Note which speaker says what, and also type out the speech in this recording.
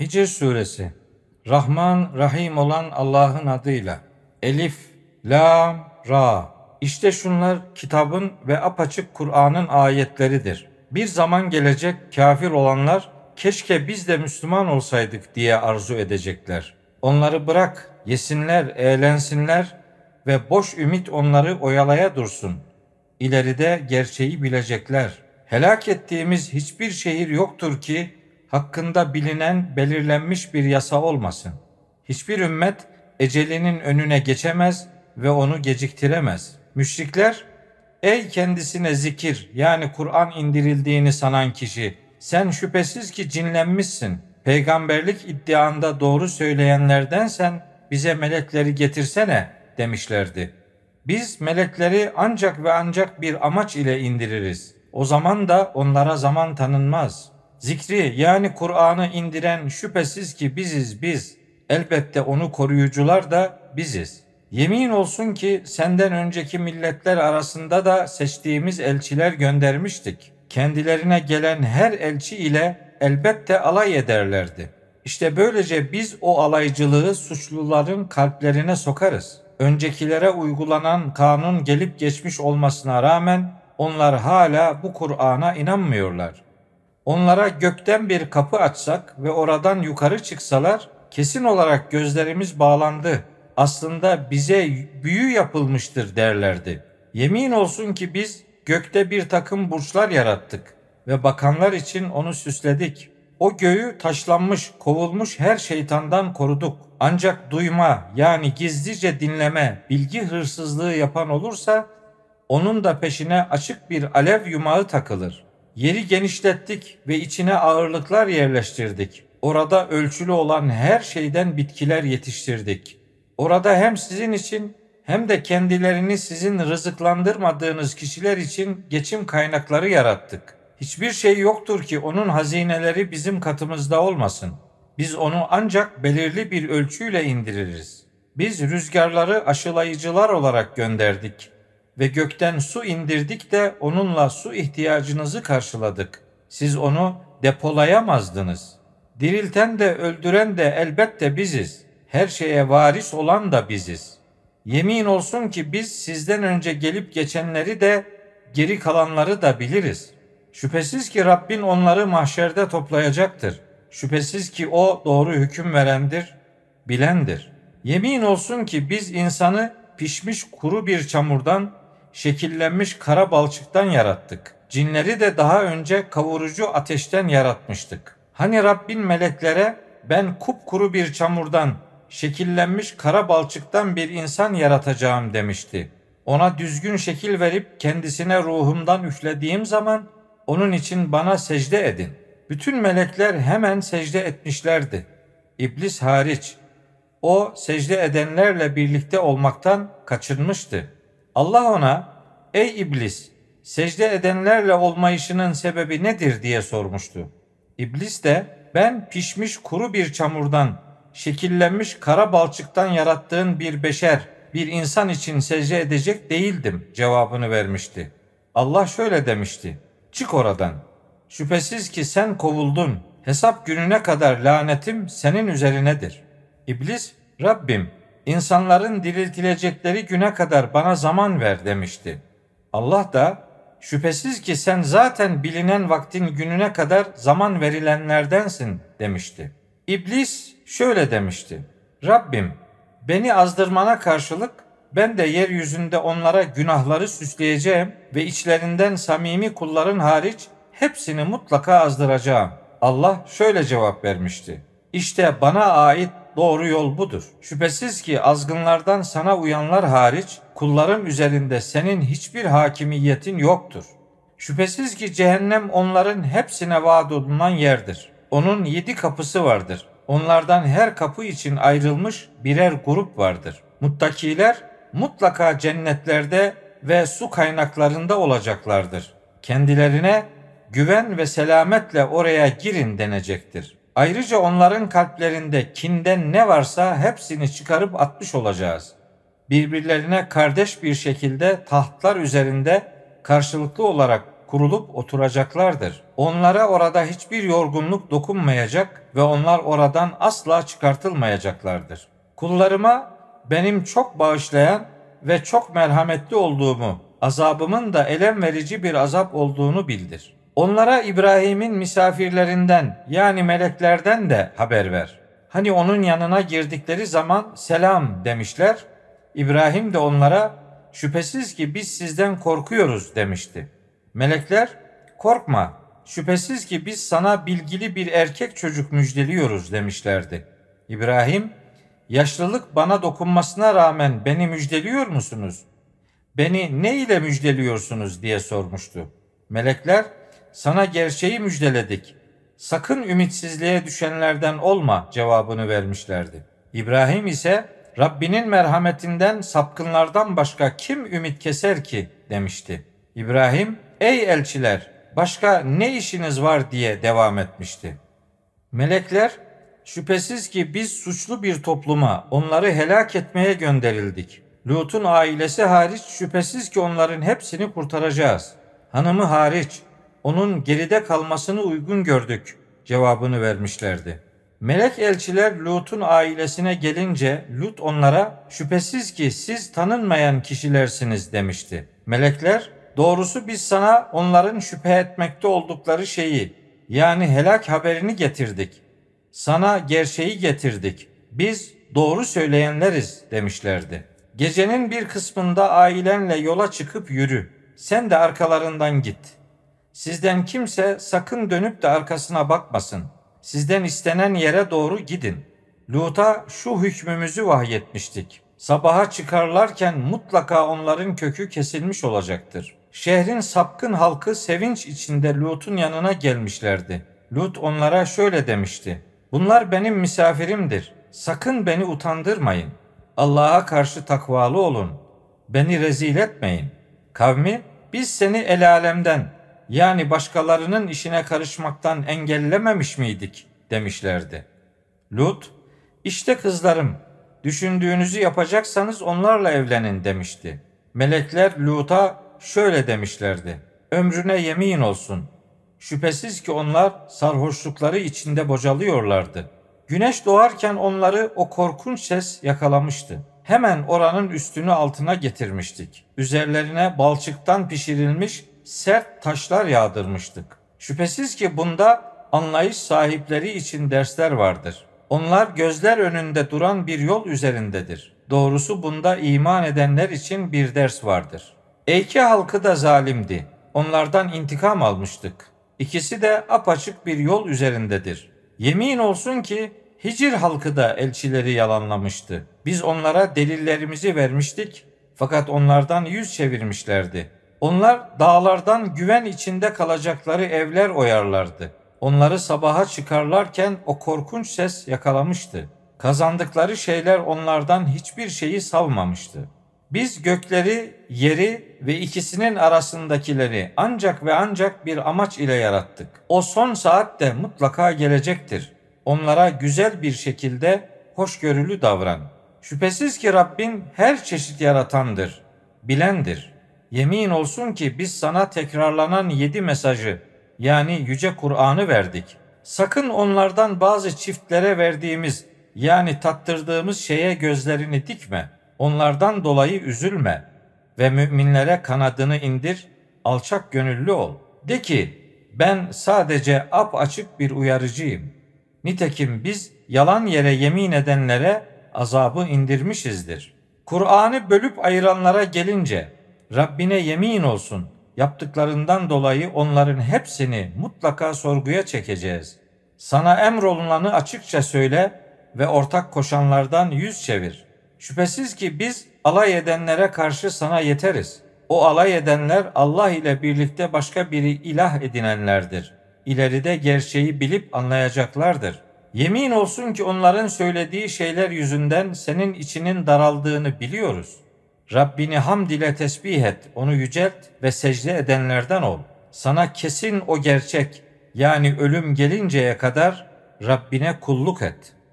Speaker 1: Hicr suresi Rahman Rahim olan Allah'ın adıyla Elif, Lam, Ra İşte şunlar kitabın ve apaçık Kur'an'ın ayetleridir. Bir zaman gelecek kafir olanlar keşke biz de Müslüman olsaydık diye arzu edecekler. Onları bırak, yesinler, eğlensinler ve boş ümit onları oyalaya dursun. İleride gerçeği bilecekler. Helak ettiğimiz hiçbir şehir yoktur ki hakkında bilinen belirlenmiş bir yasa olmasın. Hiçbir ümmet ecelinin önüne geçemez ve onu geciktiremez. Müşrikler, ey kendisine zikir yani Kur'an indirildiğini sanan kişi, sen şüphesiz ki cinlenmişsin. Peygamberlik iddianda doğru söyleyenlerdensen bize melekleri getirsene demişlerdi. Biz melekleri ancak ve ancak bir amaç ile indiririz. O zaman da onlara zaman tanınmaz.'' Zikri yani Kur'an'ı indiren şüphesiz ki biziz biz. Elbette onu koruyucular da biziz. Yemin olsun ki senden önceki milletler arasında da seçtiğimiz elçiler göndermiştik. Kendilerine gelen her elçi ile elbette alay ederlerdi. İşte böylece biz o alaycılığı suçluların kalplerine sokarız. Öncekilere uygulanan kanun gelip geçmiş olmasına rağmen onlar hala bu Kur'an'a inanmıyorlar. Onlara gökten bir kapı açsak ve oradan yukarı çıksalar kesin olarak gözlerimiz bağlandı. Aslında bize büyü yapılmıştır derlerdi. Yemin olsun ki biz gökte bir takım burçlar yarattık ve bakanlar için onu süsledik. O göğü taşlanmış, kovulmuş her şeytandan koruduk. Ancak duyma yani gizlice dinleme, bilgi hırsızlığı yapan olursa onun da peşine açık bir alev yumağı takılır. Yeri genişlettik ve içine ağırlıklar yerleştirdik. Orada ölçülü olan her şeyden bitkiler yetiştirdik. Orada hem sizin için hem de kendilerini sizin rızıklandırmadığınız kişiler için geçim kaynakları yarattık. Hiçbir şey yoktur ki onun hazineleri bizim katımızda olmasın. Biz onu ancak belirli bir ölçüyle indiririz. Biz rüzgarları aşılayıcılar olarak gönderdik ve gökten su indirdik de onunla su ihtiyacınızı karşıladık. Siz onu depolayamazdınız. Dirilten de öldüren de elbette biziz. Her şeye varis olan da biziz. Yemin olsun ki biz sizden önce gelip geçenleri de geri kalanları da biliriz. Şüphesiz ki Rabbin onları mahşerde toplayacaktır. Şüphesiz ki o doğru hüküm verendir, bilendir. Yemin olsun ki biz insanı pişmiş kuru bir çamurdan şekillenmiş kara balçıktan yarattık. Cinleri de daha önce kavurucu ateşten yaratmıştık. Hani Rabbin meleklere ben kupkuru bir çamurdan, şekillenmiş kara balçıktan bir insan yaratacağım demişti. Ona düzgün şekil verip kendisine ruhumdan üflediğim zaman onun için bana secde edin. Bütün melekler hemen secde etmişlerdi. İblis hariç. O secde edenlerle birlikte olmaktan kaçınmıştı. Allah ona ey iblis secde edenlerle olmayışının sebebi nedir diye sormuştu. İblis de ben pişmiş kuru bir çamurdan, şekillenmiş kara balçıktan yarattığın bir beşer, bir insan için secde edecek değildim cevabını vermişti. Allah şöyle demişti. Çık oradan. Şüphesiz ki sen kovuldun. Hesap gününe kadar lanetim senin üzerinedir. İblis, Rabbim insanların diriltilecekleri güne kadar bana zaman ver demişti. Allah da şüphesiz ki sen zaten bilinen vaktin gününe kadar zaman verilenlerdensin demişti. İblis şöyle demişti. Rabbim beni azdırmana karşılık ben de yeryüzünde onlara günahları süsleyeceğim ve içlerinden samimi kulların hariç hepsini mutlaka azdıracağım. Allah şöyle cevap vermişti. İşte bana ait doğru yol budur. Şüphesiz ki azgınlardan sana uyanlar hariç kullarım üzerinde senin hiçbir hakimiyetin yoktur. Şüphesiz ki cehennem onların hepsine vaat olunan yerdir. Onun yedi kapısı vardır. Onlardan her kapı için ayrılmış birer grup vardır. Muttakiler mutlaka cennetlerde ve su kaynaklarında olacaklardır. Kendilerine güven ve selametle oraya girin denecektir. Ayrıca onların kalplerinde kinden ne varsa hepsini çıkarıp atmış olacağız. Birbirlerine kardeş bir şekilde tahtlar üzerinde karşılıklı olarak kurulup oturacaklardır. Onlara orada hiçbir yorgunluk dokunmayacak ve onlar oradan asla çıkartılmayacaklardır. Kullarıma benim çok bağışlayan ve çok merhametli olduğumu, azabımın da elem verici bir azap olduğunu bildir. Onlara İbrahim'in misafirlerinden yani meleklerden de haber ver. Hani onun yanına girdikleri zaman selam demişler. İbrahim de onlara şüphesiz ki biz sizden korkuyoruz demişti. Melekler korkma şüphesiz ki biz sana bilgili bir erkek çocuk müjdeliyoruz demişlerdi. İbrahim yaşlılık bana dokunmasına rağmen beni müjdeliyor musunuz? Beni ne ile müjdeliyorsunuz diye sormuştu. Melekler sana gerçeği müjdeledik. Sakın ümitsizliğe düşenlerden olma cevabını vermişlerdi. İbrahim ise Rabbinin merhametinden sapkınlardan başka kim ümit keser ki demişti. İbrahim ey elçiler başka ne işiniz var diye devam etmişti. Melekler şüphesiz ki biz suçlu bir topluma onları helak etmeye gönderildik. Lut'un ailesi hariç şüphesiz ki onların hepsini kurtaracağız. Hanımı hariç onun geride kalmasını uygun gördük cevabını vermişlerdi. Melek elçiler Lut'un ailesine gelince Lut onlara şüphesiz ki siz tanınmayan kişilersiniz demişti. Melekler doğrusu biz sana onların şüphe etmekte oldukları şeyi yani helak haberini getirdik. Sana gerçeği getirdik. Biz doğru söyleyenleriz demişlerdi. Gecenin bir kısmında ailenle yola çıkıp yürü. Sen de arkalarından git.'' Sizden kimse sakın dönüp de arkasına bakmasın. Sizden istenen yere doğru gidin. Lut'a şu hükmümüzü vahyetmiştik. Sabaha çıkarlarken mutlaka onların kökü kesilmiş olacaktır. Şehrin sapkın halkı sevinç içinde Lut'un yanına gelmişlerdi. Lut onlara şöyle demişti. Bunlar benim misafirimdir. Sakın beni utandırmayın. Allah'a karşı takvalı olun. Beni rezil etmeyin. Kavmi biz seni el alemden yani başkalarının işine karışmaktan engellememiş miydik demişlerdi. Lut, işte kızlarım, düşündüğünüzü yapacaksanız onlarla evlenin demişti. Melekler Lut'a şöyle demişlerdi. Ömrüne yemin olsun. Şüphesiz ki onlar sarhoşlukları içinde bocalıyorlardı. Güneş doğarken onları o korkunç ses yakalamıştı. Hemen oranın üstünü altına getirmiştik. Üzerlerine balçıktan pişirilmiş sert taşlar yağdırmıştık. Şüphesiz ki bunda anlayış sahipleri için dersler vardır. Onlar gözler önünde duran bir yol üzerindedir. Doğrusu bunda iman edenler için bir ders vardır. Eyke halkı da zalimdi. Onlardan intikam almıştık. İkisi de apaçık bir yol üzerindedir. Yemin olsun ki Hicr halkı da elçileri yalanlamıştı. Biz onlara delillerimizi vermiştik fakat onlardan yüz çevirmişlerdi. Onlar dağlardan güven içinde kalacakları evler oyarlardı. Onları sabaha çıkarlarken o korkunç ses yakalamıştı. Kazandıkları şeyler onlardan hiçbir şeyi savmamıştı. Biz gökleri, yeri ve ikisinin arasındakileri ancak ve ancak bir amaç ile yarattık. O son saat de mutlaka gelecektir. Onlara güzel bir şekilde hoşgörülü davran. Şüphesiz ki Rabbin her çeşit yaratandır, bilendir.'' Yemin olsun ki biz sana tekrarlanan yedi mesajı yani yüce Kur'an'ı verdik. Sakın onlardan bazı çiftlere verdiğimiz yani tattırdığımız şeye gözlerini dikme. Onlardan dolayı üzülme ve müminlere kanadını indir, alçak gönüllü ol. De ki ben sadece ap açık bir uyarıcıyım. Nitekim biz yalan yere yemin edenlere azabı indirmişizdir. Kur'an'ı bölüp ayıranlara gelince Rabbine yemin olsun yaptıklarından dolayı onların hepsini mutlaka sorguya çekeceğiz. Sana emrolunanı açıkça söyle ve ortak koşanlardan yüz çevir. Şüphesiz ki biz alay edenlere karşı sana yeteriz. O alay edenler Allah ile birlikte başka biri ilah edinenlerdir. İleride gerçeği bilip anlayacaklardır. Yemin olsun ki onların söylediği şeyler yüzünden senin içinin daraldığını biliyoruz.'' Rabbini hamd ile tesbih et, onu yücelt ve secde edenlerden ol. Sana kesin o gerçek yani ölüm gelinceye kadar Rabbine kulluk et.''